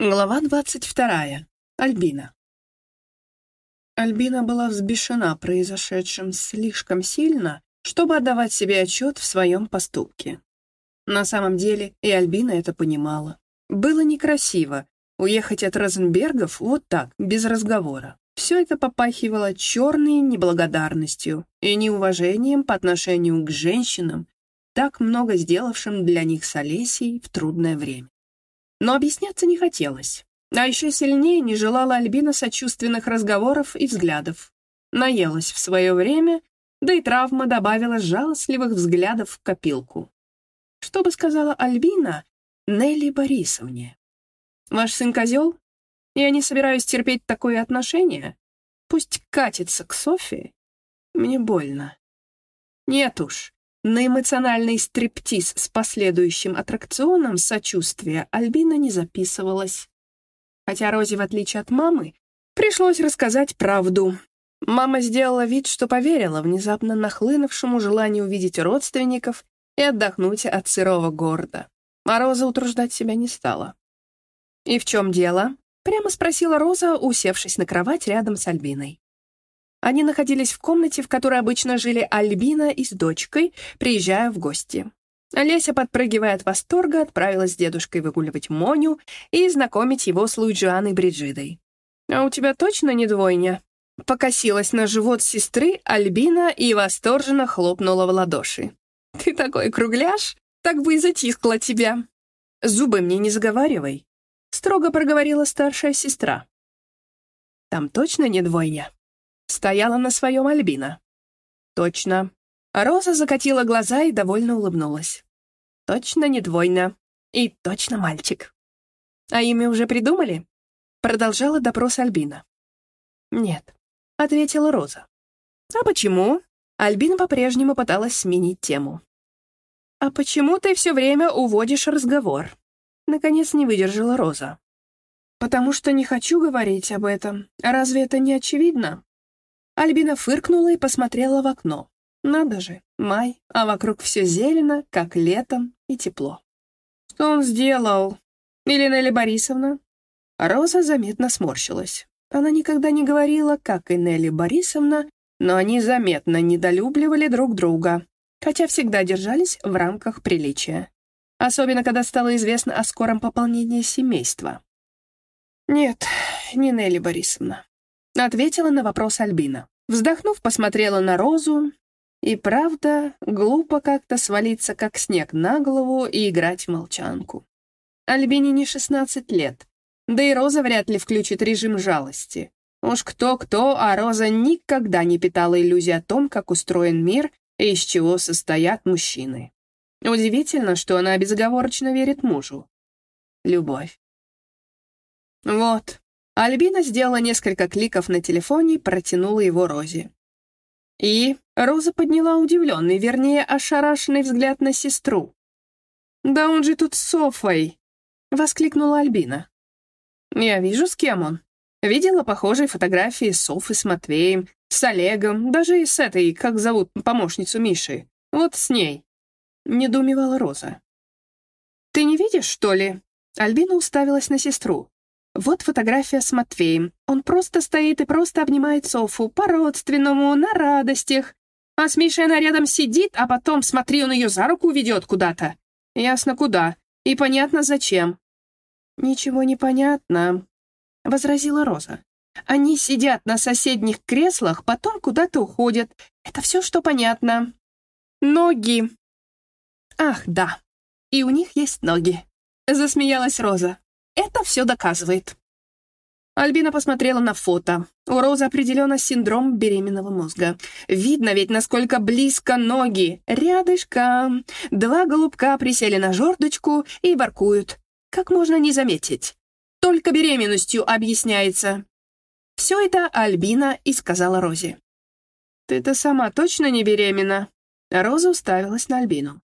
Глава двадцать вторая. Альбина. Альбина была взбешена произошедшим слишком сильно, чтобы отдавать себе отчет в своем поступке. На самом деле и Альбина это понимала. Было некрасиво уехать от Розенбергов вот так, без разговора. Все это попахивало черной неблагодарностью и неуважением по отношению к женщинам, так много сделавшим для них с Олесей в трудное время. Но объясняться не хотелось. А еще сильнее не желала Альбина сочувственных разговоров и взглядов. Наелась в свое время, да и травма добавила жалостливых взглядов в копилку. Что бы сказала Альбина Нелли Борисовне? «Ваш сын козел? Я не собираюсь терпеть такое отношение. Пусть катится к Софии. Мне больно». Нет уж, на эмоциональный стриптиз с последующим аттракционом сочувствия Альбина не записывалась. Хотя Розе, в отличие от мамы, пришлось рассказать правду. Мама сделала вид, что поверила внезапно нахлынувшему желанию увидеть родственников и отдохнуть от сырого города. А утруждать себя не стала. «И в чем дело?» — прямо спросила Роза, усевшись на кровать рядом с Альбиной. Они находились в комнате, в которой обычно жили Альбина и с дочкой, приезжая в гости. Леся, подпрыгивая от восторга, отправилась с дедушкой выгуливать Моню и знакомить его с Луиджианой Бриджидой. «А у тебя точно не двойня?» Покосилась на живот сестры Альбина и восторженно хлопнула в ладоши. «Ты такой кругляш, так бы и затискла тебя!» «Зубы мне не заговаривай», — строго проговорила старшая сестра. «Там точно не двойня?» Стояла на своем Альбина. Точно. Роза закатила глаза и довольно улыбнулась. Точно не двойно. И точно мальчик. А имя уже придумали? Продолжала допрос Альбина. Нет, ответила Роза. А почему? Альбина по-прежнему пыталась сменить тему. «А почему ты все время уводишь разговор?» Наконец не выдержала Роза. «Потому что не хочу говорить об этом. Разве это не очевидно?» Альбина фыркнула и посмотрела в окно. Надо же, май, а вокруг все зелено, как летом, и тепло. Что он сделал? Или Борисовна? Роза заметно сморщилась. Она никогда не говорила, как и Нелли Борисовна, но они заметно недолюбливали друг друга, хотя всегда держались в рамках приличия. Особенно, когда стало известно о скором пополнении семейства. «Нет, не Нелли Борисовна», — ответила на вопрос Альбина. Вздохнув, посмотрела на Розу. И правда, глупо как-то свалиться, как снег на голову и играть в молчанку. Альбине не 16 лет, да и Роза вряд ли включит режим жалости. Уж кто-кто, а Роза никогда не питала иллюзий о том, как устроен мир и из чего состоят мужчины. Удивительно, что она безоговорочно верит мужу. Любовь. Вот, Альбина сделала несколько кликов на телефоне и протянула его Розе. И Роза подняла удивленный, вернее, ошарашенный взгляд на сестру. «Да он же тут с Софой!» — воскликнула Альбина. «Я вижу, с кем он. Видела похожие фотографии Софы с Матвеем, с Олегом, даже и с этой, как зовут помощницу Миши. Вот с ней», — недоумевала Роза. «Ты не видишь, что ли?» Альбина уставилась на сестру. Вот фотография с Матвеем. Он просто стоит и просто обнимает Софу, по-родственному, на радостях. А с Мишей она рядом сидит, а потом, смотри, он ее за руку ведет куда-то. Ясно куда. И понятно зачем. «Ничего не понятно», — возразила Роза. «Они сидят на соседних креслах, потом куда-то уходят. Это все, что понятно. Ноги». «Ах, да, и у них есть ноги», — засмеялась Роза. Это все доказывает. Альбина посмотрела на фото. У Розы определенно синдром беременного мозга. Видно ведь, насколько близко ноги. Рядышком. Два голубка присели на жердочку и воркуют. Как можно не заметить? Только беременностью объясняется. Все это Альбина и сказала Розе. «Ты-то сама точно не беременна?» Роза уставилась на Альбину.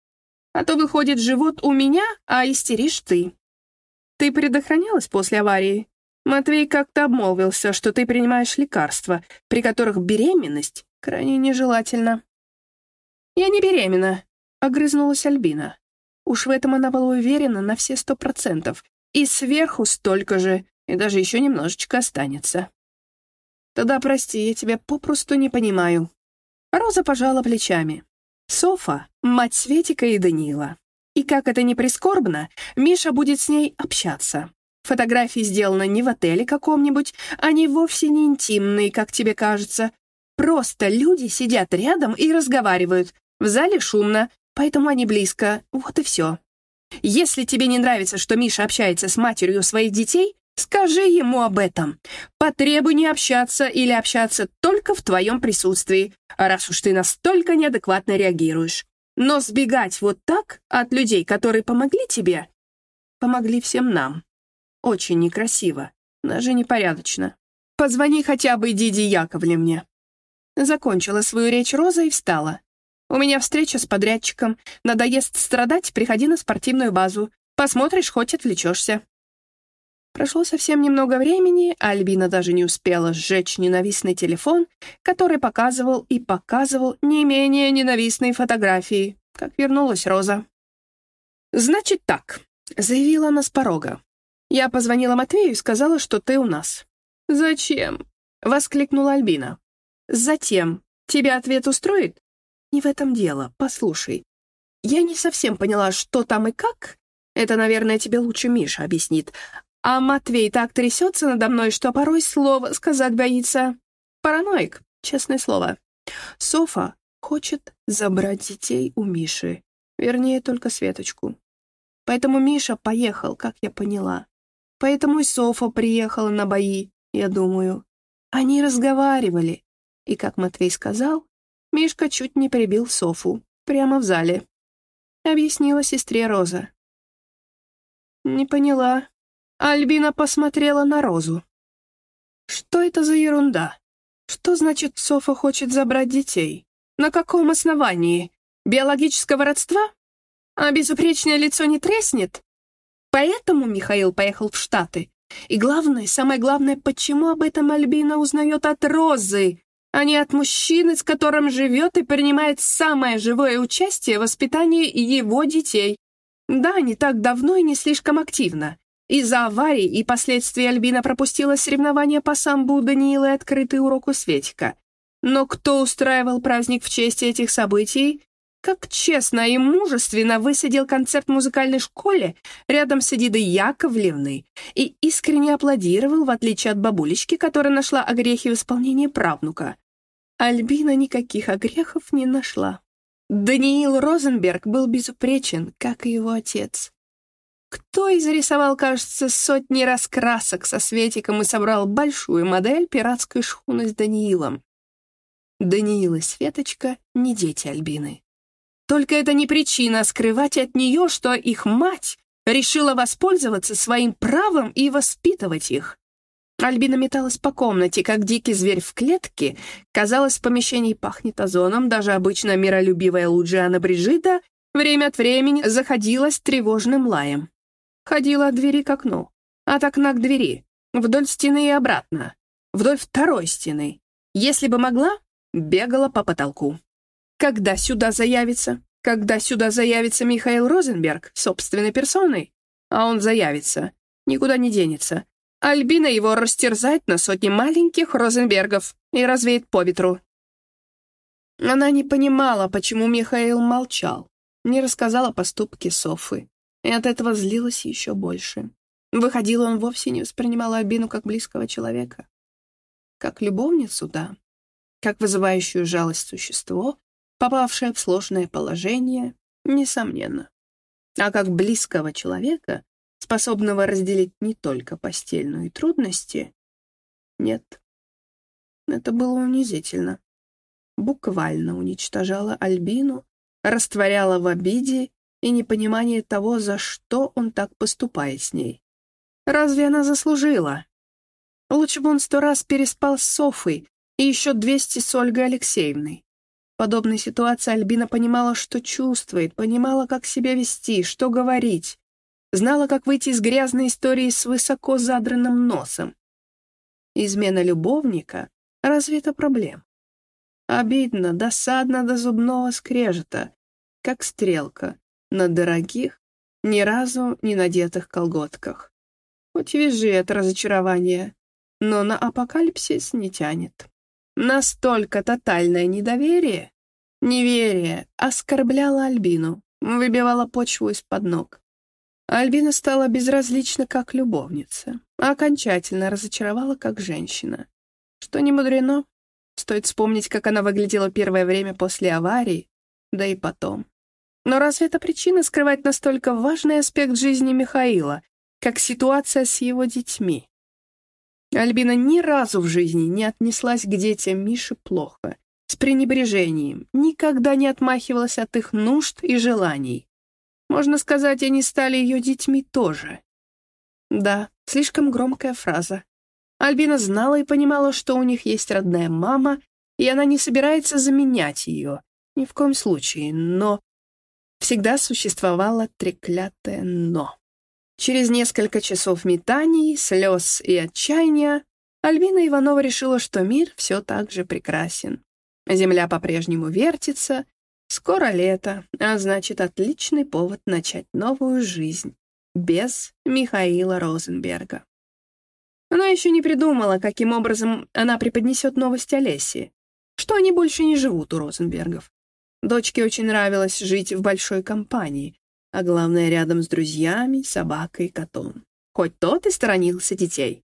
«А то, выходит, живот у меня, а истеришь ты. Ты предохранялась после аварии? Матвей как-то обмолвился, что ты принимаешь лекарства, при которых беременность крайне нежелательна. «Я не беременна», — огрызнулась Альбина. Уж в этом она была уверена на все сто процентов. И сверху столько же, и даже еще немножечко останется. Тогда прости, я тебя попросту не понимаю. Роза пожала плечами. Софа — мать Светика и Даниила. И как это ни прискорбно, Миша будет с ней общаться. Фотографии сделаны не в отеле каком-нибудь, они вовсе не интимные, как тебе кажется. Просто люди сидят рядом и разговаривают. В зале шумно, поэтому они близко. Вот и все. Если тебе не нравится, что Миша общается с матерью своих детей, скажи ему об этом. Потребуй не общаться или общаться только в твоем присутствии, раз уж ты настолько неадекватно реагируешь. Но сбегать вот так от людей, которые помогли тебе, помогли всем нам. Очень некрасиво, даже непорядочно. Позвони хотя бы Диди Яковлевне». Закончила свою речь Роза и встала. «У меня встреча с подрядчиком. Надоест страдать, приходи на спортивную базу. Посмотришь, хоть отвлечешься». Прошло совсем немного времени, а Альбина даже не успела сжечь ненавистный телефон, который показывал и показывал не менее ненавистные фотографии, как вернулась Роза. «Значит так», — заявила она с порога. Я позвонила Матвею и сказала, что ты у нас». «Зачем?» — воскликнула Альбина. «Затем. Тебя ответ устроит?» «Не в этом дело. Послушай. Я не совсем поняла, что там и как. Это, наверное, тебе лучше Миша объяснит. А Матвей так трясется надо мной, что порой слово сказать боится. Параноик, честное слово. Софа хочет забрать детей у Миши. Вернее, только Светочку. Поэтому Миша поехал, как я поняла. Поэтому и Софа приехала на бои, я думаю. Они разговаривали. И, как Матвей сказал, Мишка чуть не прибил Софу. Прямо в зале. Объяснила сестре Роза. Не поняла. Альбина посмотрела на Розу. Что это за ерунда? Что значит Софа хочет забрать детей? На каком основании? Биологического родства? А безупречное лицо не треснет? Поэтому Михаил поехал в Штаты. И главное, самое главное, почему об этом Альбина узнает от Розы, а не от мужчины, с которым живет и принимает самое живое участие в воспитании его детей. Да, не так давно и не слишком активно. Из-за аварии и последствий Альбина пропустила соревнования по самбу Даниила и открытый урок у Светика. Но кто устраивал праздник в честь этих событий? как честно и мужественно высадил концерт в музыкальной школе рядом с Эдидой Яковлевной и искренне аплодировал, в отличие от бабулечки, которая нашла огрехи в исполнении правнука. Альбина никаких огрехов не нашла. Даниил Розенберг был безупречен, как и его отец. Кто изрисовал, кажется, сотни раскрасок со Светиком и собрал большую модель пиратской шхуны с Даниилом? Даниил и Светочка — не дети Альбины. Только это не причина скрывать от нее, что их мать решила воспользоваться своим правом и воспитывать их. Альбина металась по комнате, как дикий зверь в клетке. Казалось, в помещении пахнет озоном. Даже обычно миролюбивая Луджиана Бриджита время от времени заходилась тревожным лаем. Ходила от двери к окну, от окна к двери, вдоль стены и обратно, вдоль второй стены. Если бы могла, бегала по потолку. Когда сюда заявится? Когда сюда заявится Михаил Розенберг собственной персоной? А он заявится. Никуда не денется. Альбина его растерзает на сотни маленьких Розенбергов и развеет по ветру. Она не понимала, почему Михаил молчал, не рассказала поступки Софы, и от этого злилась еще больше. Выходило, он вовсе не воспринимал Альбину как близкого человека. Как любовницу, да. Как вызывающую жалость существо, попавшая в сложное положение, несомненно. А как близкого человека, способного разделить не только постельные трудности, нет. Это было унизительно. Буквально уничтожала Альбину, растворяла в обиде и непонимании того, за что он так поступает с ней. Разве она заслужила? Лучше бы он сто раз переспал с Софой и еще двести с Ольгой Алексеевной. В подобной ситуации Альбина понимала, что чувствует, понимала, как себя вести, что говорить. Знала, как выйти из грязной истории с высоко задранным носом. Измена любовника — разве это проблема? Обидно, досадно до зубного скрежета, как стрелка на дорогих, ни разу не надетых колготках. Хоть вяжи это разочарование, но на апокалипсис не тянет. Настолько тотальное недоверие, неверие оскорбляло Альбину, выбивало почву из-под ног. Альбина стала безразлична как любовница, а окончательно разочаровала как женщина. Что не мудрено, стоит вспомнить, как она выглядела первое время после аварии, да и потом. Но разве это причина скрывать настолько важный аспект жизни Михаила, как ситуация с его детьми? Альбина ни разу в жизни не отнеслась к детям Миши плохо, с пренебрежением, никогда не отмахивалась от их нужд и желаний. Можно сказать, они стали ее детьми тоже. Да, слишком громкая фраза. Альбина знала и понимала, что у них есть родная мама, и она не собирается заменять ее. Ни в коем случае, но... Всегда существовало треклятое «но». Через несколько часов метаний, слез и отчаяния Альбина Иванова решила, что мир все так же прекрасен. Земля по-прежнему вертится, скоро лето, а значит, отличный повод начать новую жизнь без Михаила Розенберга. Она еще не придумала, каким образом она преподнесет новость Олесе, что они больше не живут у Розенбергов. Дочке очень нравилось жить в большой компании, а главное, рядом с друзьями, собакой и котом. Хоть тот и сторонился детей.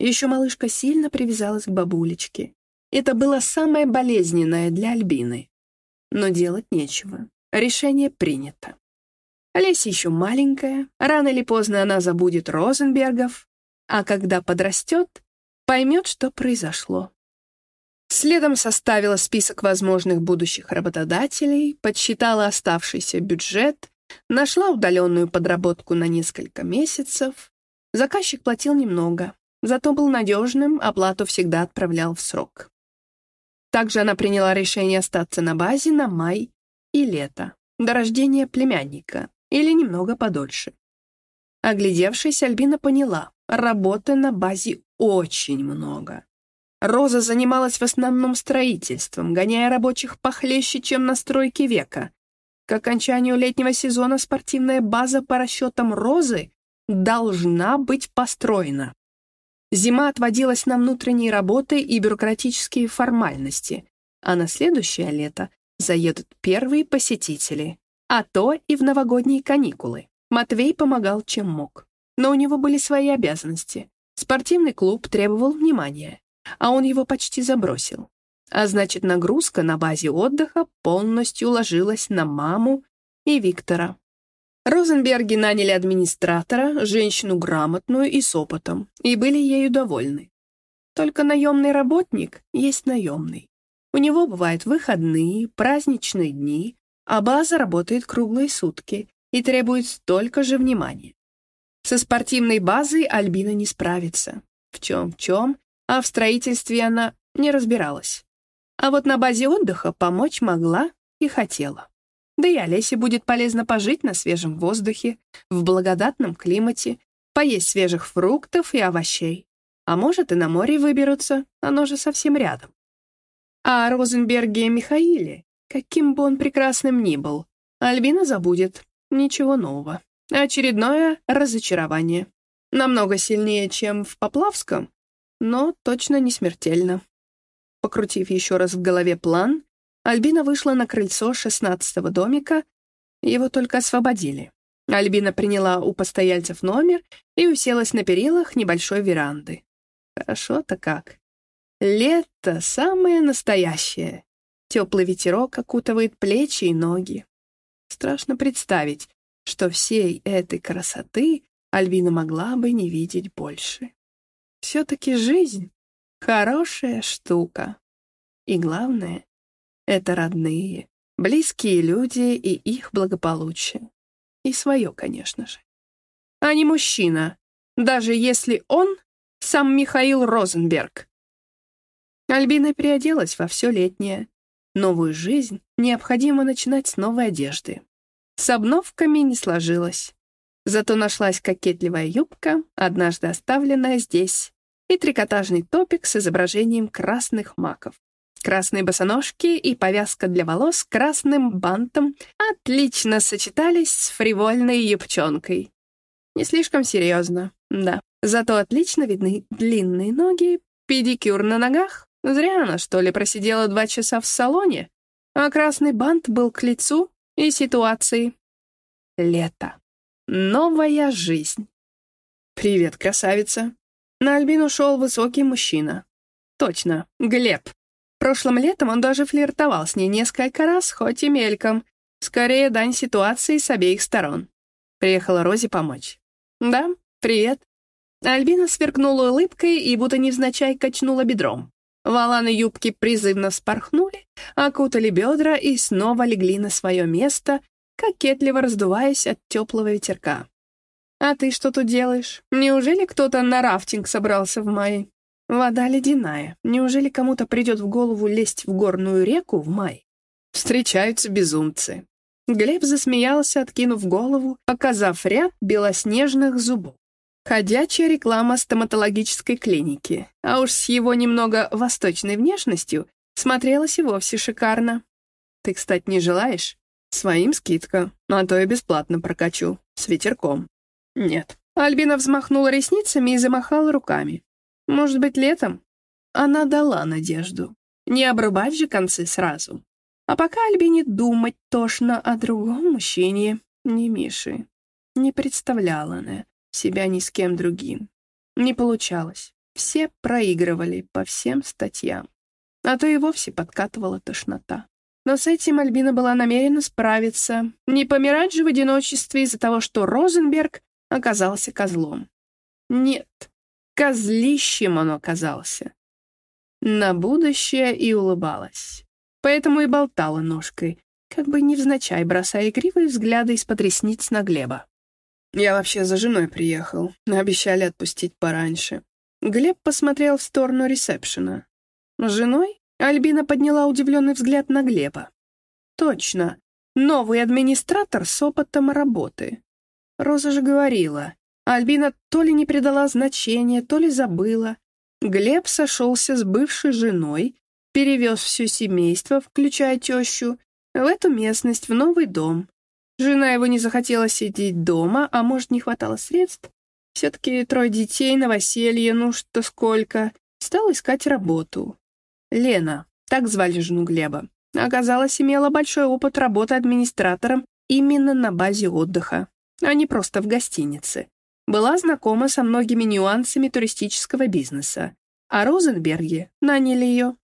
Еще малышка сильно привязалась к бабулечке. Это было самое болезненное для Альбины. Но делать нечего. Решение принято. Олеся еще маленькая, рано или поздно она забудет Розенбергов, а когда подрастет, поймет, что произошло. Следом составила список возможных будущих работодателей, подсчитала оставшийся бюджет Нашла удаленную подработку на несколько месяцев. Заказчик платил немного, зато был надежным, оплату всегда отправлял в срок. Также она приняла решение остаться на базе на май и лето, до рождения племянника, или немного подольше. Оглядевшись, Альбина поняла, работы на базе очень много. Роза занималась в основном строительством, гоняя рабочих похлеще, чем на стройке века, к окончанию летнего сезона спортивная база по расчетам «Розы» должна быть построена. Зима отводилась на внутренние работы и бюрократические формальности, а на следующее лето заедут первые посетители, а то и в новогодние каникулы. Матвей помогал, чем мог. Но у него были свои обязанности. Спортивный клуб требовал внимания, а он его почти забросил. А значит, нагрузка на базе отдыха полностью ложилась на маму и Виктора. Розенберги наняли администратора, женщину грамотную и с опытом, и были ею довольны. Только наемный работник есть наемный. У него бывают выходные, праздничные дни, а база работает круглые сутки и требует столько же внимания. Со спортивной базой Альбина не справится. В чем-в чем, а в строительстве она не разбиралась. А вот на базе отдыха помочь могла и хотела. Да и Олесе будет полезно пожить на свежем воздухе, в благодатном климате, поесть свежих фруктов и овощей. А может, и на море выберутся, оно же совсем рядом. А о Розенберге и Михаиле, каким бы он прекрасным ни был, Альбина забудет. Ничего нового. Очередное разочарование. Намного сильнее, чем в Поплавском, но точно не смертельно. Покрутив еще раз в голове план, Альбина вышла на крыльцо шестнадцатого домика. Его только освободили. Альбина приняла у постояльцев номер и уселась на перилах небольшой веранды. Хорошо-то как. Лето самое настоящее. Теплый ветерок окутывает плечи и ноги. Страшно представить, что всей этой красоты Альбина могла бы не видеть больше. Все-таки жизнь Хорошая штука. И главное — это родные, близкие люди и их благополучие. И свое, конечно же. А не мужчина, даже если он сам Михаил Розенберг. Альбина приоделась во все летнее. Новую жизнь необходимо начинать с новой одежды. С обновками не сложилось. Зато нашлась кокетливая юбка, однажды оставленная здесь, и трикотажный топик с изображением красных маков. Красные босоножки и повязка для волос красным бантом отлично сочетались с фривольной юбчонкой. Не слишком серьезно, Да, зато отлично видны длинные ноги, педикюр на ногах. Зря она, что ли, просидела два часа в салоне, а красный бант был к лицу и ситуации. Лето. Новая жизнь. «Привет, красавица!» На Альбину шел высокий мужчина. Точно, Глеб. Прошлым летом он даже флиртовал с ней несколько раз, хоть и мельком. Скорее, дань ситуации с обеих сторон. Приехала Розе помочь. «Да, привет». Альбина сверкнула улыбкой и будто невзначай качнула бедром. Валаны юбки призывно вспорхнули, окутали бедра и снова легли на свое место, кокетливо раздуваясь от теплого ветерка. «А ты что тут делаешь? Неужели кто-то на рафтинг собрался в мае?» Вода ледяная. Неужели кому-то придет в голову лезть в горную реку в май? Встречаются безумцы. Глеб засмеялся, откинув голову, показав ряд белоснежных зубов. Ходячая реклама стоматологической клиники, а уж с его немного восточной внешностью смотрелась и вовсе шикарно. Ты, кстати, не желаешь? Своим скидка, а то и бесплатно прокачу, с ветерком. Нет. Альбина взмахнула ресницами и замахала руками. Может быть, летом? Она дала надежду. Не обрубать же концы сразу. А пока Альбине думать тошно о другом мужчине, не Мише. Не представляла она себя ни с кем другим. Не получалось. Все проигрывали по всем статьям. А то и вовсе подкатывала тошнота. Но с этим Альбина была намерена справиться. Не помирать же в одиночестве из-за того, что Розенберг оказался козлом. Нет, Козлищем он оказался. На будущее и улыбалась. Поэтому и болтала ножкой, как бы невзначай бросая игривые взгляды из-под ресниц на Глеба. «Я вообще за женой приехал. Обещали отпустить пораньше». Глеб посмотрел в сторону ресепшена. «С женой?» Альбина подняла удивленный взгляд на Глеба. «Точно. Новый администратор с опытом работы. Роза же говорила, Альбина то ли не придала значения, то ли забыла. Глеб сошелся с бывшей женой, перевез все семейство, включая тещу, в эту местность, в новый дом. Жена его не захотела сидеть дома, а может, не хватало средств. Все-таки трое детей, новоселье, ну что сколько. Стал искать работу. Лена, так звали жену Глеба, оказалось, имела большой опыт работы администратором именно на базе отдыха, а не просто в гостинице была знакома со многими нюансами туристического бизнеса, а Розенберги наняли ее.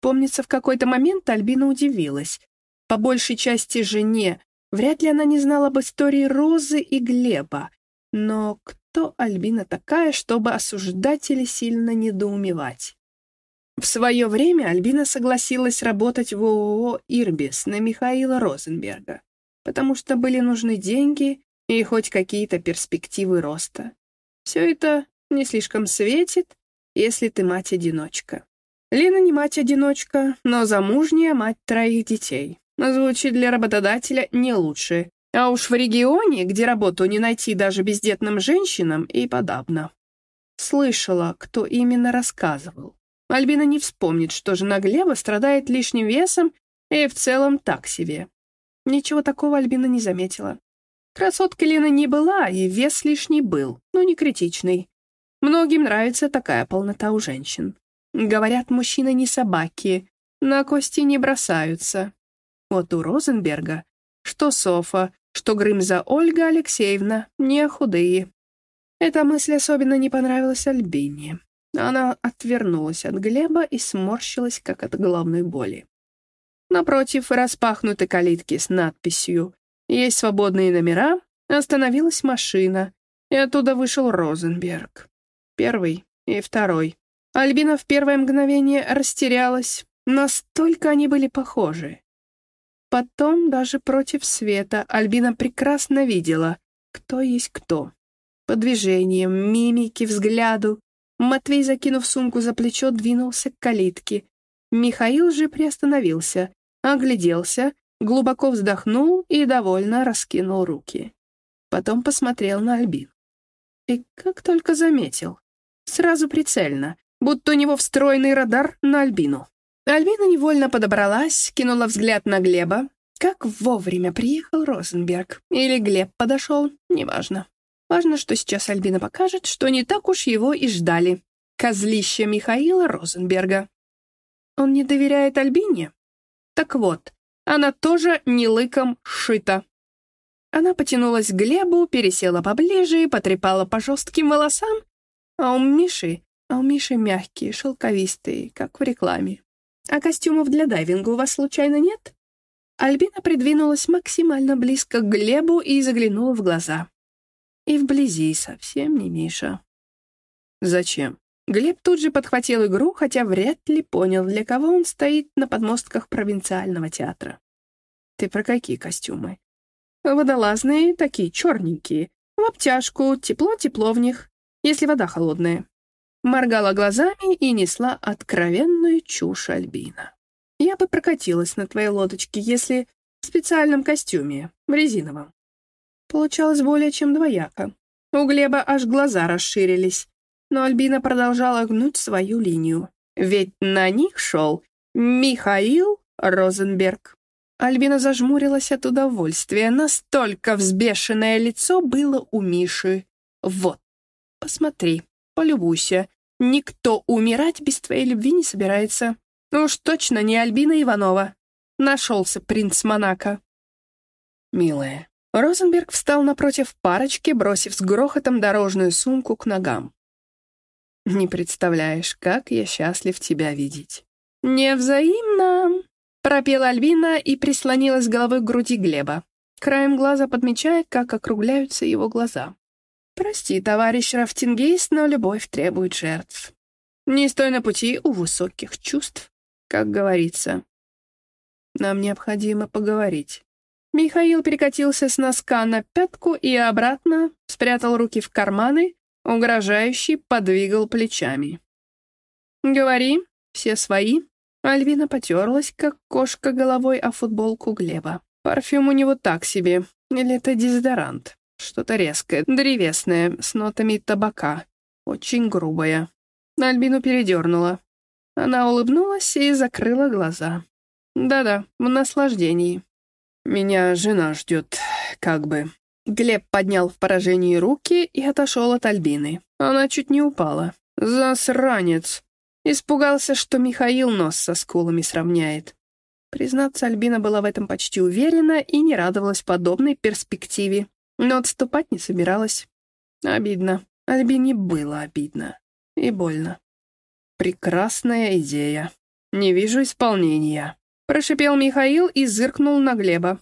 Помнится, в какой-то момент Альбина удивилась. По большей части жене, вряд ли она не знала об истории Розы и Глеба. Но кто Альбина такая, чтобы осуждать или сильно недоумевать? В свое время Альбина согласилась работать в ООО «Ирбис» на Михаила Розенберга, потому что были нужны деньги, и хоть какие-то перспективы роста. Все это не слишком светит, если ты мать-одиночка. Лина не мать-одиночка, но замужняя мать троих детей. Звучит для работодателя не лучше. А уж в регионе, где работу не найти даже бездетным женщинам, и подавно. Слышала, кто именно рассказывал. Альбина не вспомнит, что жена Глеба страдает лишним весом и в целом так себе. Ничего такого Альбина не заметила. Красотка Лена не была, и вес лишний был, но не критичный. Многим нравится такая полнота у женщин. Говорят, мужчины не собаки, на кости не бросаются. Вот у Розенберга, что Софа, что Грымза Ольга Алексеевна, не худые. Эта мысль особенно не понравилась Альбине. Она отвернулась от Глеба и сморщилась, как от головной боли. Напротив распахнуты калитки с надписью есть свободные номера, остановилась машина, и оттуда вышел Розенберг. Первый и второй. Альбина в первое мгновение растерялась, настолько они были похожи. Потом, даже против света, Альбина прекрасно видела, кто есть кто. По движениям, мимике, взгляду. Матвей, закинув сумку за плечо, двинулся к калитке. Михаил же приостановился, огляделся глубоко вздохнул и довольно раскинул руки. Потом посмотрел на Альбин. И как только заметил. Сразу прицельно, будто у него встроенный радар на Альбину. Альбина невольно подобралась, кинула взгляд на Глеба. Как вовремя приехал Розенберг. Или Глеб подошел, неважно. Важно, что сейчас Альбина покажет, что не так уж его и ждали. Козлище Михаила Розенберга. Он не доверяет Альбине? Так вот, она тоже не лыком шита. Она потянулась к Глебу, пересела поближе и потрепала по жестким волосам, а у Миши, а у Миши мягкие, шелковистые, как в рекламе. А костюмов для дайвинга у вас случайно нет? Альбина придвинулась максимально близко к Глебу и заглянула в глаза. И вблизи совсем не Миша. Зачем? Глеб тут же подхватил игру, хотя вряд ли понял, для кого он стоит на подмостках провинциального театра. Ты про какие костюмы? Водолазные, такие черненькие. В обтяжку, тепло-тепло в них, если вода холодная. Моргала глазами и несла откровенную чушь Альбина. Я бы прокатилась на твоей лодочке, если в специальном костюме, в резиновом. Получалось более чем двояко. У Глеба аж глаза расширились, но Альбина продолжала гнуть свою линию. Ведь на них шел Михаил Розенберг. Альбина зажмурилась от удовольствия. Настолько взбешенное лицо было у Миши. Вот, посмотри, полюбуйся. Никто умирать без твоей любви не собирается. Уж точно не Альбина Иванова. Нашелся принц Монако. Милая. Розенберг встал напротив парочки, бросив с грохотом дорожную сумку к ногам. «Не представляешь, как я счастлив тебя видеть». «Невзаимно!» Пропела Альбина и прислонилась головой к груди Глеба, краем глаза подмечая, как округляются его глаза. «Прости, товарищ Рафтингейст, но любовь требует жертв. Не стой на пути у высоких чувств, как говорится. Нам необходимо поговорить». Михаил перекатился с носка на пятку и обратно, спрятал руки в карманы, угрожающий подвигал плечами. «Говори, все свои, Альвина потерлась, как кошка головой о футболку Глеба. Парфюм у него так себе. Или это дезодорант? Что-то резкое, древесное, с нотами табака. Очень грубое. Альбину передернула. Она улыбнулась и закрыла глаза. Да-да, в наслаждении. «Меня жена ждет, как бы». Глеб поднял в поражении руки и отошел от Альбины. Она чуть не упала. «Засранец!» Испугался, что Михаил нос со скулами сравняет. Признаться, Альбина была в этом почти уверена и не радовалась подобной перспективе, но отступать не собиралась. Обидно. Альбине было обидно. И больно. Прекрасная идея. Не вижу исполнения. Прошипел Михаил и зыркнул на Глеба.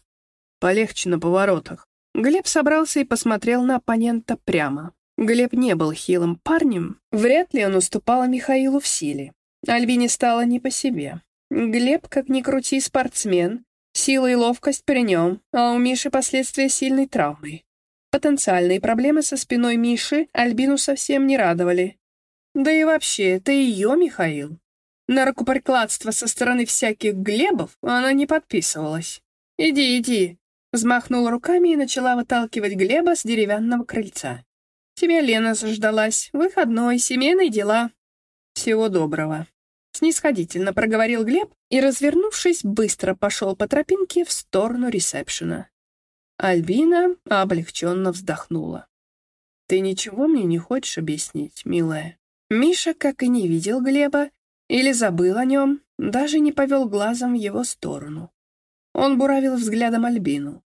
Полегче на поворотах. Глеб собрался и посмотрел на оппонента прямо. Глеб не был хилым парнем, вряд ли он уступал Михаилу в силе. Альбине стало не по себе. Глеб, как ни крути, спортсмен, сила и ловкость при нем, а у Миши последствия сильной травмы. Потенциальные проблемы со спиной Миши Альбину совсем не радовали. Да и вообще, это ее Михаил. На рукоприкладство со стороны всяких Глебов она не подписывалась. «Иди, иди», взмахнула руками и начала выталкивать Глеба с деревянного крыльца. Тебя Лена заждалась. Выходной, семейные дела. Всего доброго. Снисходительно проговорил Глеб и, развернувшись, быстро пошел по тропинке в сторону ресепшена. Альбина облегченно вздохнула. «Ты ничего мне не хочешь объяснить, милая?» Миша, как и не видел Глеба, или забыл о нем, даже не повел глазом в его сторону. Он буравил взглядом Альбину.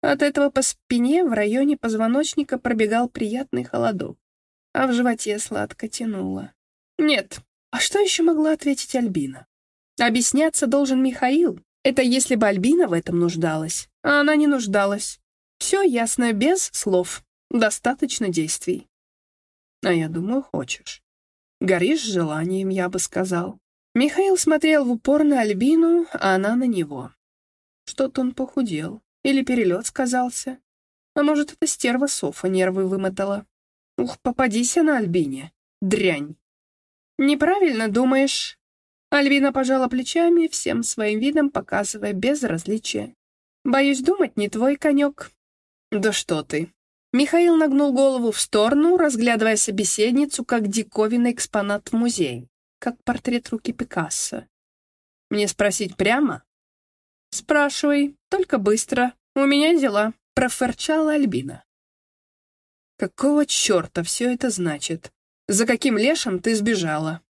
От этого по спине в районе позвоночника пробегал приятный холодок, а в животе сладко тянуло. Нет, а что еще могла ответить Альбина? Объясняться должен Михаил. Это если бы Альбина в этом нуждалась. А она не нуждалась. Все ясно, без слов. Достаточно действий. А я думаю, хочешь. Горишь желанием, я бы сказал. Михаил смотрел в упор на Альбину, а она на него. Что-то он похудел. Или перелет сказался. А может, это стерва Софа нервы вымотала. Ух, попадись на Альбине. Дрянь. Неправильно думаешь. Альбина пожала плечами, всем своим видом показывая безразличие. Боюсь, думать не твой конек. Да что ты. Михаил нагнул голову в сторону, разглядывая собеседницу как диковинный экспонат в музее, как портрет руки Пикассо. Мне спросить прямо? «Спрашивай, только быстро. У меня дела», — профырчала Альбина. Какого черта все это значит? За каким лешим ты сбежала?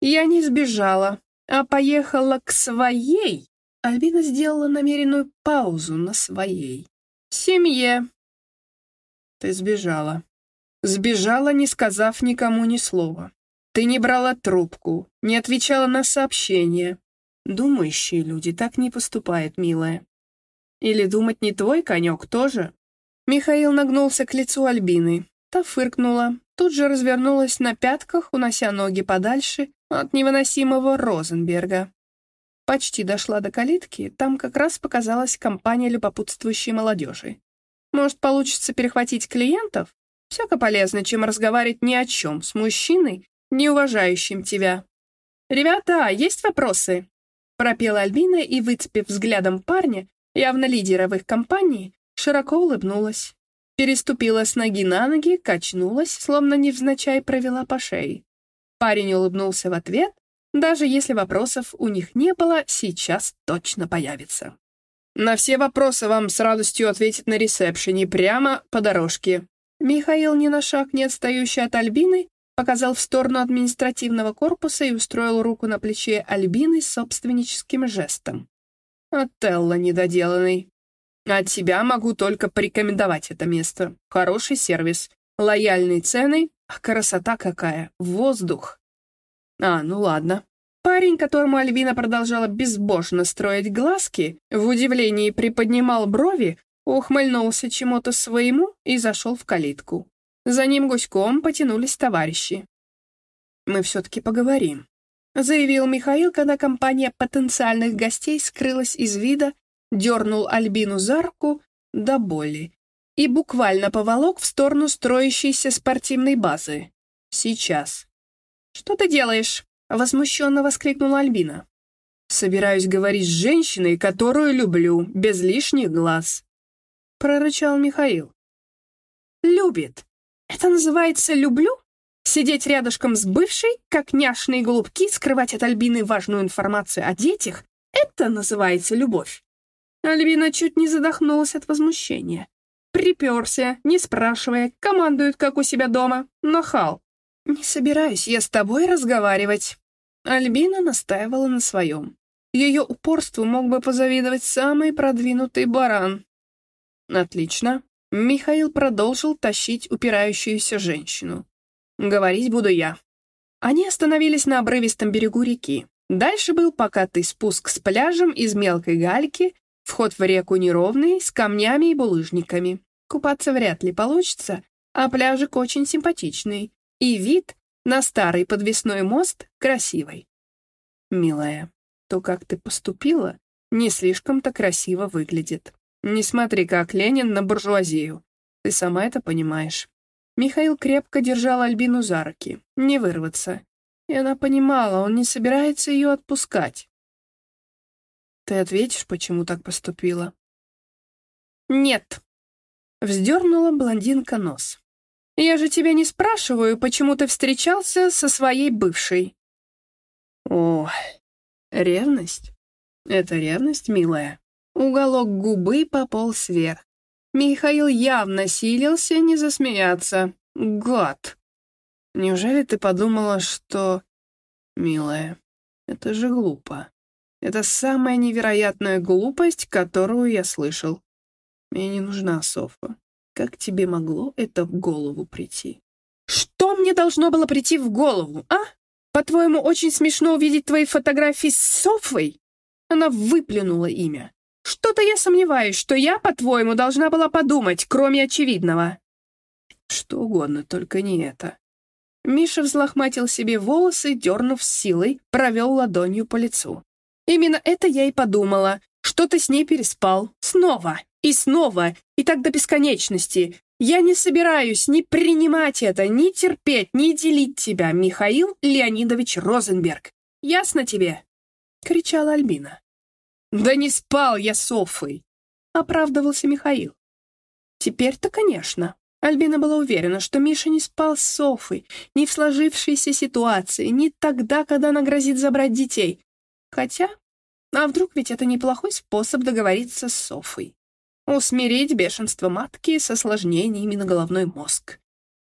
Я не сбежала, а поехала к своей. Альбина сделала намеренную паузу на своей. Семье. Ты сбежала. Сбежала, не сказав никому ни слова. Ты не брала трубку, не отвечала на сообщения. Думающие люди так не поступают, милая. Или думать не твой конек тоже? Михаил нагнулся к лицу Альбины. Та фыркнула, тут же развернулась на пятках, унося ноги подальше от невыносимого Розенберга. Почти дошла до калитки, там как раз показалась компания любопытствующей молодежи. Может, получится перехватить клиентов? Всяко полезно, чем разговаривать ни о чем с мужчиной, не уважающим тебя. «Ребята, есть вопросы?» пропела Альбина и, выцепив взглядом парня, явно лидера в их компании, широко улыбнулась. Переступила с ноги на ноги, качнулась, словно невзначай провела по шее. Парень улыбнулся в ответ, даже если вопросов у них не было, сейчас точно появится. На все вопросы вам с радостью ответит на ресепшене прямо по дорожке. Михаил, ни на шаг не отстающий от Альбины, показал в сторону административного корпуса и устроил руку на плече Альбины собственническим жестом. «Отелло недоделанный. От себя могу только порекомендовать это место. Хороший сервис, лояльные цены, а красота какая, воздух». «А, ну ладно». Парень, которому Альбина продолжала безбожно строить глазки, в удивлении приподнимал брови, ухмыльнулся чему-то своему и зашел в калитку. За ним гуськом потянулись товарищи. «Мы все-таки поговорим», — заявил Михаил, когда компания потенциальных гостей скрылась из вида, дернул Альбину за руку до боли и буквально поволок в сторону строящейся спортивной базы. «Сейчас». «Что ты делаешь?» — возмущенно воскликнула Альбина. «Собираюсь говорить с женщиной, которую люблю, без лишних глаз», — прорычал Михаил. «Любит», это называется «люблю»? Сидеть рядышком с бывшей, как няшные голубки, скрывать от Альбины важную информацию о детях — это называется любовь. Альбина чуть не задохнулась от возмущения. Приперся, не спрашивая, командует, как у себя дома. Нахал. «Не собираюсь я с тобой разговаривать». Альбина настаивала на своем. Ее упорству мог бы позавидовать самый продвинутый баран. «Отлично. Михаил продолжил тащить упирающуюся женщину. «Говорить буду я». Они остановились на обрывистом берегу реки. Дальше был покатый спуск с пляжем из мелкой гальки, вход в реку неровный, с камнями и булыжниками. Купаться вряд ли получится, а пляжик очень симпатичный. И вид на старый подвесной мост красивый. «Милая, то, как ты поступила, не слишком-то красиво выглядит», не смотри, как Ленин на буржуазию. Ты сама это понимаешь. Михаил крепко держал Альбину за руки. Не вырваться. И она понимала, он не собирается ее отпускать. Ты ответишь, почему так поступила? Нет. Вздернула блондинка нос. Я же тебя не спрашиваю, почему ты встречался со своей бывшей. О, ревность? Это ревность, милая? Уголок губы пополз вверх. Михаил явно силился не засмеяться. Гад! Неужели ты подумала, что... Милая, это же глупо. Это самая невероятная глупость, которую я слышал. Мне не нужна Софа. Как тебе могло это в голову прийти? Что мне должно было прийти в голову, а? По-твоему, очень смешно увидеть твои фотографии с Софой? Она выплюнула имя. Что-то я сомневаюсь, что я, по-твоему, должна была подумать, кроме очевидного. Что угодно, только не это. Миша взлохматил себе волосы, дернув силой, провел ладонью по лицу. Именно это я и подумала, что ты с ней переспал. Снова и снова, и так до бесконечности. Я не собираюсь ни принимать это, ни терпеть, ни делить тебя, Михаил Леонидович Розенберг. Ясно тебе?» — кричала Альбина. «Да не спал я Софой!» — оправдывался Михаил. Теперь-то, конечно. Альбина была уверена, что Миша не спал с Софой, ни в сложившейся ситуации, ни тогда, когда она грозит забрать детей. Хотя, а вдруг ведь это неплохой способ договориться с Софой? Усмирить бешенство матки с осложнениями на головной мозг.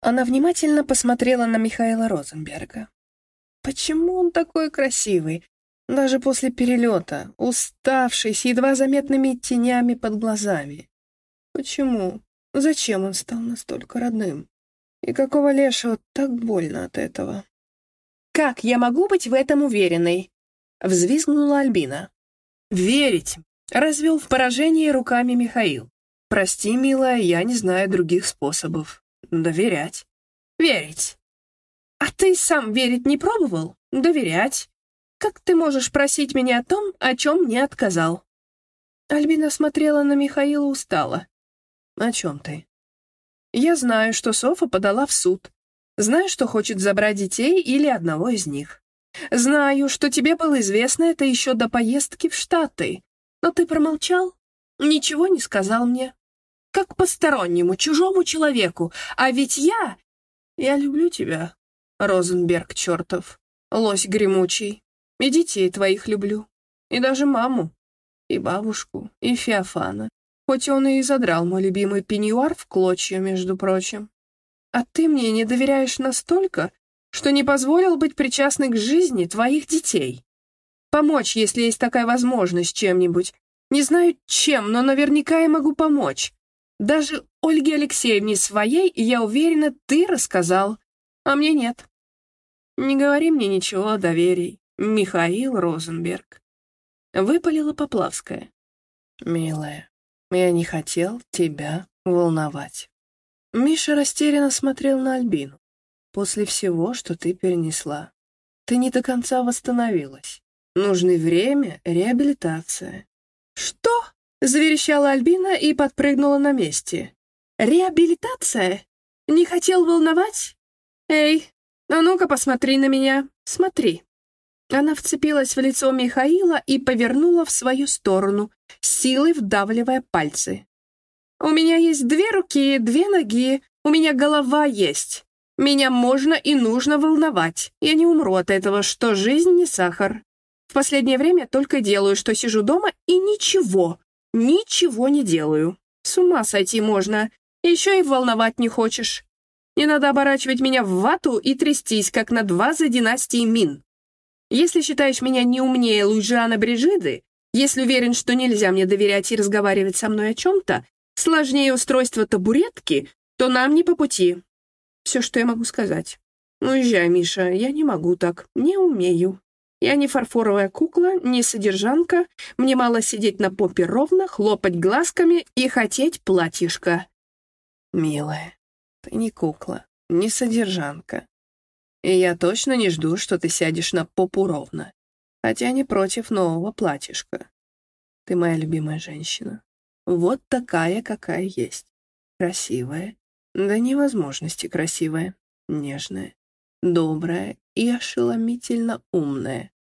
Она внимательно посмотрела на Михаила Розенберга. Почему он такой красивый? Даже после перелета, уставший, с едва заметными тенями под глазами. Почему? Зачем он стал настолько родным? И какого лешего так больно от этого? «Как я могу быть в этом уверенной?» — взвизгнула Альбина. «Верить!» — развел в поражении руками Михаил. «Прости, милая, я не знаю других способов. Доверять. Верить. А ты сам верить не пробовал? Доверять. Как ты можешь просить меня о том, о чем не отказал?» Альбина смотрела на Михаила устало. «О чем ты?» «Я знаю, что Софа подала в суд. Знаю, что хочет забрать детей или одного из них. Знаю, что тебе было известно это еще до поездки в Штаты. Но ты промолчал, ничего не сказал мне. Как постороннему, чужому человеку. А ведь я... Я люблю тебя, Розенберг чертов, лось гремучий. И детей твоих люблю. И даже маму. И бабушку, и Феофана. Хоть он и задрал мой любимый пеньюар в клочья, между прочим. А ты мне не доверяешь настолько, что не позволил быть причастным к жизни твоих детей. Помочь, если есть такая возможность, чем-нибудь. Не знаю чем, но наверняка я могу помочь. Даже Ольге Алексеевне своей, я уверена, ты рассказал, а мне нет. Не говори мне ничего о доверии, Михаил Розенберг. Выпалила Поплавская. Милая, я не хотел тебя волновать. Миша растерянно смотрел на Альбину. «После всего, что ты перенесла, ты не до конца восстановилась. Нужны время, реабилитация». «Что?» — заверещала Альбина и подпрыгнула на месте. «Реабилитация? Не хотел волновать? Эй, а ну-ка посмотри на меня, смотри». Она вцепилась в лицо Михаила и повернула в свою сторону, силой вдавливая пальцы. У меня есть две руки, две ноги, у меня голова есть. Меня можно и нужно волновать. Я не умру от этого, что жизнь не сахар. В последнее время только делаю, что сижу дома и ничего, ничего не делаю. С ума сойти можно. Еще и волновать не хочешь. Не надо оборачивать меня в вату и трястись, как над вазой династии Мин. Если считаешь меня не умнее Луиджиана Брижиды, если уверен, что нельзя мне доверять и разговаривать со мной о чем-то, сложнее устройство табуретки, то нам не по пути. Все, что я могу сказать. Уезжай, Миша, я не могу так, не умею. Я не фарфоровая кукла, не содержанка, мне мало сидеть на попе ровно, хлопать глазками и хотеть платьишко. Милая, ты не кукла, не содержанка. И я точно не жду, что ты сядешь на попу ровно, хотя не против нового платьишка. Ты моя любимая женщина. Вот такая, какая есть. Красивая, до невозможности красивая, нежная, добрая и ошеломительно умная.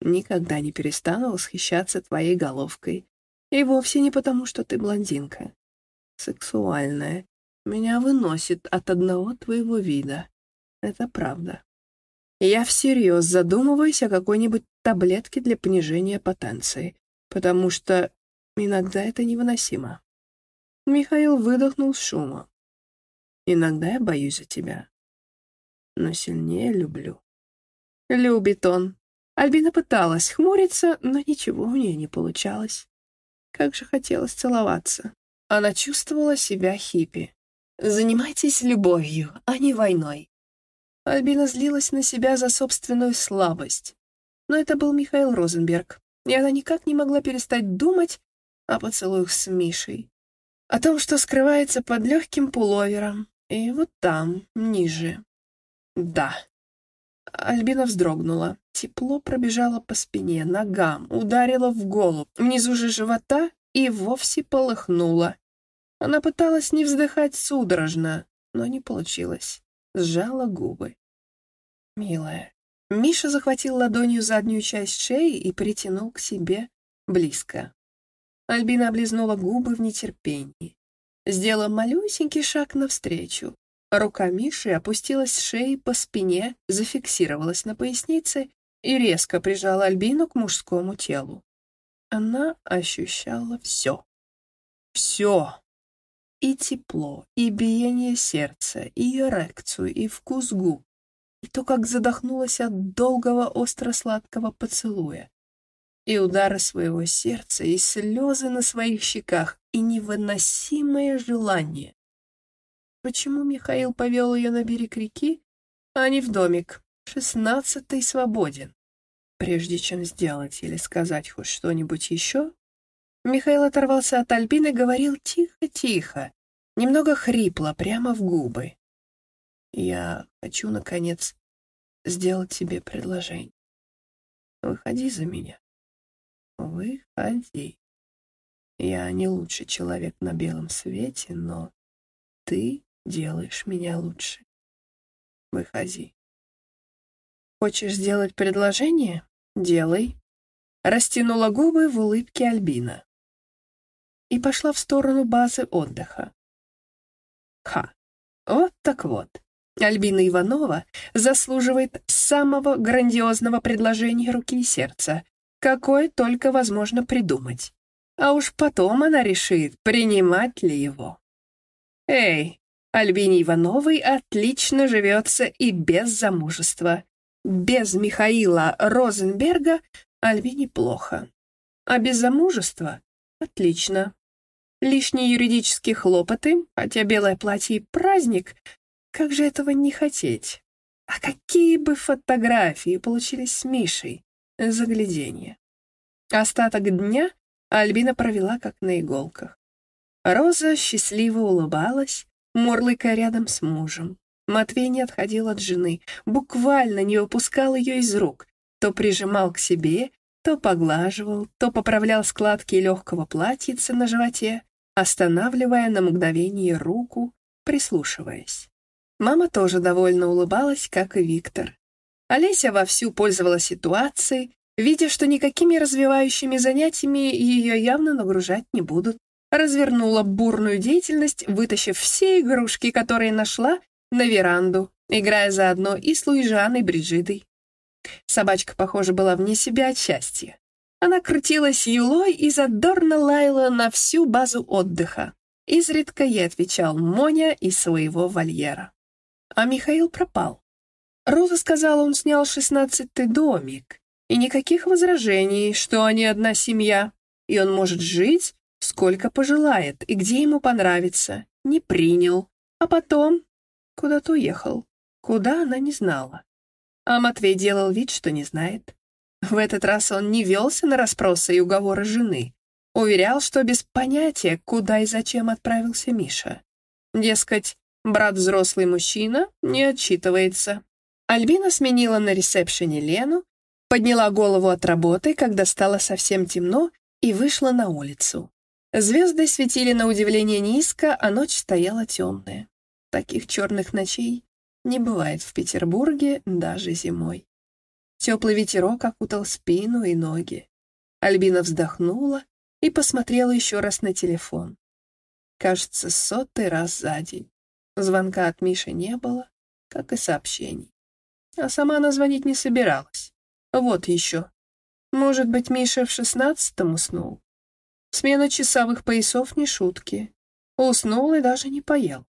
Никогда не перестану восхищаться твоей головкой. И вовсе не потому, что ты блондинка. Сексуальная. Меня выносит от одного твоего вида. Это правда. Я всерьез задумываюсь о какой-нибудь таблетке для понижения потенции, потому что Иногда это невыносимо. Михаил выдохнул с шумом. Иногда я боюсь за тебя, но сильнее люблю. Любит он. Альбина пыталась хмуриться, но ничего у нее не получалось. Как же хотелось целоваться. Она чувствовала себя хиппи. «Занимайтесь любовью, а не войной». Альбина злилась на себя за собственную слабость. Но это был Михаил Розенберг, и она никак не могла перестать думать, о поцелуях с Мишей, о том, что скрывается под легким пуловером, и вот там, ниже. Да. Альбина вздрогнула. Тепло пробежало по спине, ногам, ударило в голову, внизу же живота и вовсе полыхнуло. Она пыталась не вздыхать судорожно, но не получилось. Сжала губы. «Милая». Миша захватил ладонью заднюю часть шеи и притянул к себе близко. Альбина облизнула губы в нетерпении. Сделала малюсенький шаг навстречу. Рука Миши опустилась с шеи по спине, зафиксировалась на пояснице и резко прижала Альбину к мужскому телу. Она ощущала все. Все. и тепло, и биение сердца, и эрекцию, и вкус губ, и то, как задохнулась от долгого остро-сладкого поцелуя, и удары своего сердца, и слезы на своих щеках, и невыносимое желание. Почему Михаил повел ее на берег реки, а не в домик? Шестнадцатый свободен. Прежде чем сделать или сказать хоть что-нибудь еще, Михаил оторвался от Альбины и говорил тихо-тихо, немного хрипло, прямо в губы. «Я хочу, наконец, сделать тебе предложение. Выходи за меня. Выходи. Я не лучший человек на белом свете, но ты делаешь меня лучше. Выходи. Хочешь сделать предложение? Делай. Растянула губы в улыбке Альбина. И пошла в сторону базы отдыха. Ха, вот так вот. Альбина Иванова заслуживает самого грандиозного предложения руки и сердца, какое только возможно придумать. А уж потом она решит, принимать ли его. Эй, Альбине Ивановой отлично живется и без замужества. Без Михаила Розенберга Альбине плохо. А без замужества — отлично. Лишние юридические хлопоты, хотя белое платье и праздник, как же этого не хотеть? А какие бы фотографии получились с Мишей? Загляденье. Остаток дня Альбина провела как на иголках. Роза счастливо улыбалась, мурлыкая рядом с мужем. Матвей не отходил от жены, буквально не выпускал ее из рук, то прижимал к себе, то поглаживал, то поправлял складки легкого платьица на животе, останавливая на мгновение руку, прислушиваясь. Мама тоже довольно улыбалась, как и Виктор. Олеся вовсю пользовалась ситуацией, видя, что никакими развивающими занятиями ее явно нагружать не будут развернула бурную деятельность, вытащив все игрушки, которые нашла, на веранду, играя заодно и с Луижаной Бриджидой. Собачка, похоже, была вне себя от счастья. Она крутилась юлой и задорно лаяла на всю базу отдыха. Изредка ей отвечал Моня из своего вольера. А Михаил пропал. Роза сказала, он снял шестнадцатый домик, и никаких возражений, что они одна семья, и он может жить сколько пожелает и где ему понравится, не принял, а потом куда-то уехал. Куда, она не знала. А Матвей делал вид, что не знает. В этот раз он не велся на расспросы и уговоры жены. Уверял, что без понятия, куда и зачем отправился Миша. Дескать, брат взрослый мужчина не отчитывается. Альбина сменила на ресепшене Лену, подняла голову от работы, когда стало совсем темно, и вышла на улицу. Звезды светили на удивление низко, а ночь стояла темная. Таких черных ночей не бывает в Петербурге даже зимой. Теплый ветерок окутал спину и ноги. Альбина вздохнула и посмотрела еще раз на телефон. Кажется, сотый раз за день. Звонка от Миши не было, как и сообщений. А сама она звонить не собиралась. Вот еще. Может быть, Миша в шестнадцатом уснул? Смена часовых поясов не шутки. Уснул и даже не поел.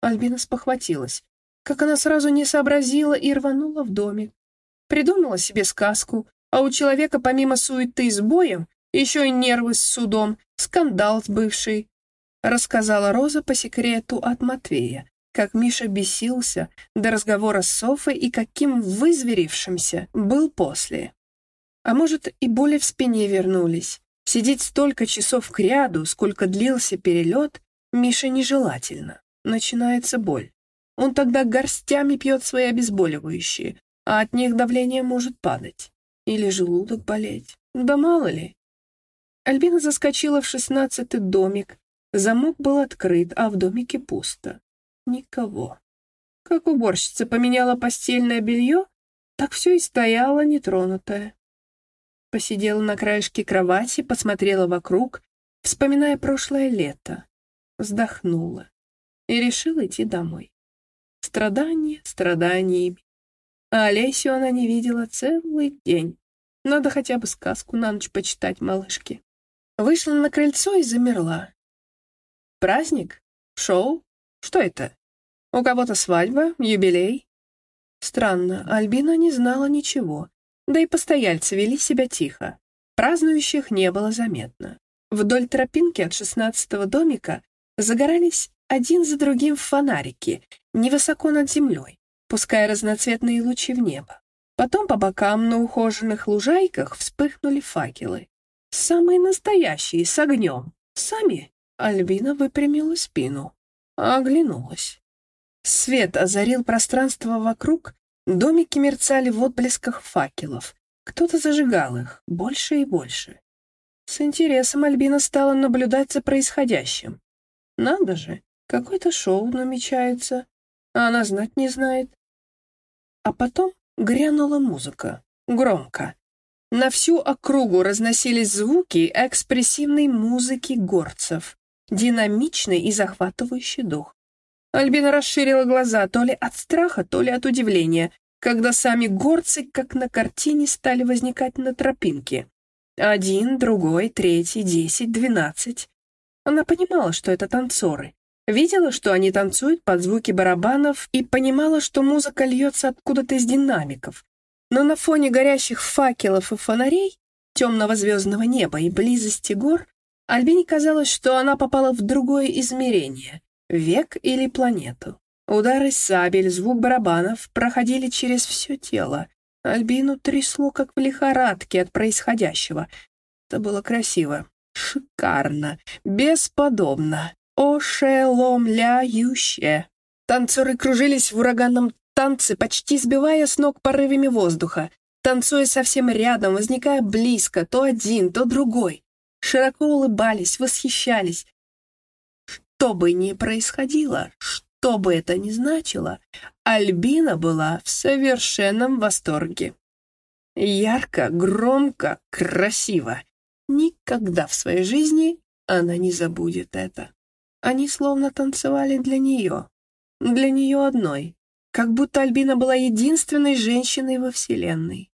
Альбина спохватилась. Как она сразу не сообразила и рванула в домик. Придумала себе сказку, а у человека помимо суеты с боем еще и нервы с судом, скандал с бывшей. Рассказала Роза по секрету от Матвея, как Миша бесился до разговора с Софой и каким вызверившимся был после. А может, и боли в спине вернулись, Сидеть столько часов кряду, сколько длился перелет, Мише нежелательно. Начинается боль. Он тогда горстями пьет свои обезболивающие, а от них давление может падать. Или желудок болеть. Да мало ли. Альбина заскочила в шестнадцатый домик. Замок был открыт, а в домике пусто. Никого. Как уборщица поменяла постельное белье, так все и стояло нетронутое. Посидела на краешке кровати, посмотрела вокруг, вспоминая прошлое лето. Вздохнула и решила идти домой. Страдания страданиями. А Олесю она не видела целый день. Надо хотя бы сказку на ночь почитать малышке. Вышла на крыльцо и замерла. Праздник? Шоу? Что это? У кого-то свадьба? Юбилей?» Странно, Альбина не знала ничего, да и постояльцы вели себя тихо. Празднующих не было заметно. Вдоль тропинки от шестнадцатого домика загорались один за другим фонарики, невысоко над землей, пуская разноцветные лучи в небо. Потом по бокам на ухоженных лужайках вспыхнули факелы. Самые настоящие, с огнем. Сами. Альбина выпрямила спину. Оглянулась. Свет озарил пространство вокруг, домики мерцали в отблесках факелов. Кто-то зажигал их, больше и больше. С интересом Альбина стала наблюдать за происходящим. Надо же, какое-то шоу намечается, а она знать не знает. А потом грянула музыка. Громко. На всю округу разносились звуки экспрессивной музыки горцев, динамичный и захватывающий дух. Альбина расширила глаза то ли от страха, то ли от удивления, когда сами горцы, как на картине, стали возникать на тропинке. Один, другой, третий, десять, двенадцать. Она понимала, что это танцоры. Видела, что они танцуют под звуки барабанов и понимала, что музыка льется откуда-то из динамиков. Но на фоне горящих факелов и фонарей, темного звездного неба и близости гор, Альбине казалось, что она попала в другое измерение, век или планету. Удары сабель, звук барабанов проходили через все тело. Альбину трясло, как в лихорадке от происходящего. Это было красиво, шикарно, бесподобно, ошеломляюще. Танцоры кружились в ураганном танце, почти сбивая с ног порывами воздуха, танцуя совсем рядом, возникая близко, то один, то другой. Широко улыбались, восхищались. Что бы ни происходило, что что бы это ни значило, Альбина была в совершенном восторге. Ярко, громко, красиво. Никогда в своей жизни она не забудет это. Они словно танцевали для нее. Для нее одной. Как будто Альбина была единственной женщиной во Вселенной.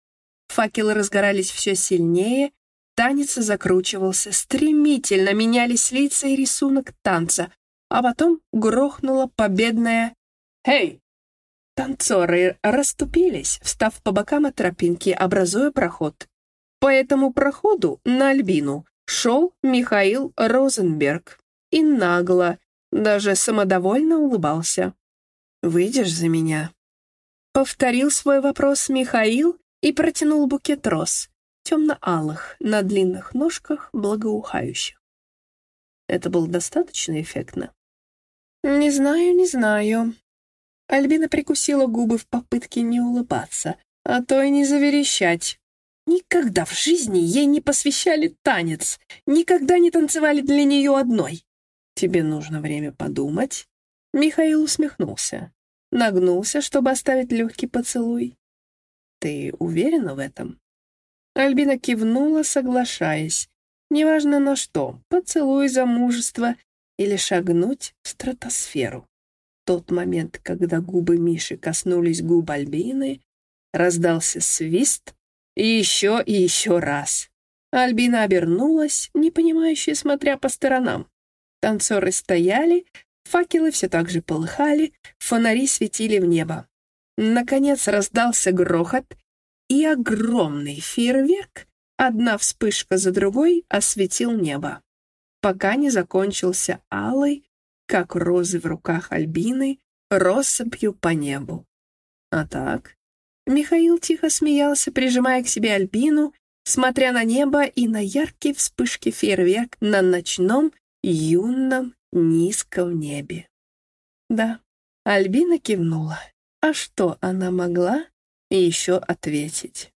Факелы разгорались все сильнее, танец закручивался, стремительно менялись лица и рисунок танца, а потом грохнула победная «Хей!». Танцоры расступились, встав по бокам от тропинки, образуя проход. По этому проходу на Альбину шел Михаил Розенберг и нагло, даже самодовольно улыбался. «Выйдешь за меня?» Повторил свой вопрос Михаил и протянул букет роз, темно-алых, на длинных ножках, благоухающих. Это было достаточно эффектно. «Не знаю, не знаю». Альбина прикусила губы в попытке не улыбаться, а то и не заверещать. Никогда в жизни ей не посвящали танец, никогда не танцевали для нее одной. «Тебе нужно время подумать». Михаил усмехнулся, нагнулся, чтобы оставить легкий поцелуй. «Ты уверена в этом?» Альбина кивнула, соглашаясь. Неважно на что, поцелуй за мужество или шагнуть в стратосферу. Тот момент, когда губы Миши коснулись губ Альбины, раздался свист, и еще и еще раз. Альбина обернулась, непонимающе смотря по сторонам. Танцоры стояли, факелы все так же полыхали, фонари светили в небо. Наконец раздался грохот, и огромный фейерверк, одна вспышка за другой, осветил небо пока не закончился алый, как розы в руках Альбины, россыпью по небу. А так, Михаил тихо смеялся, прижимая к себе Альбину, смотря на небо и на яркие вспышки фейерверк на ночном, юном, низком небе. Да, Альбина кивнула. А что она могла еще ответить?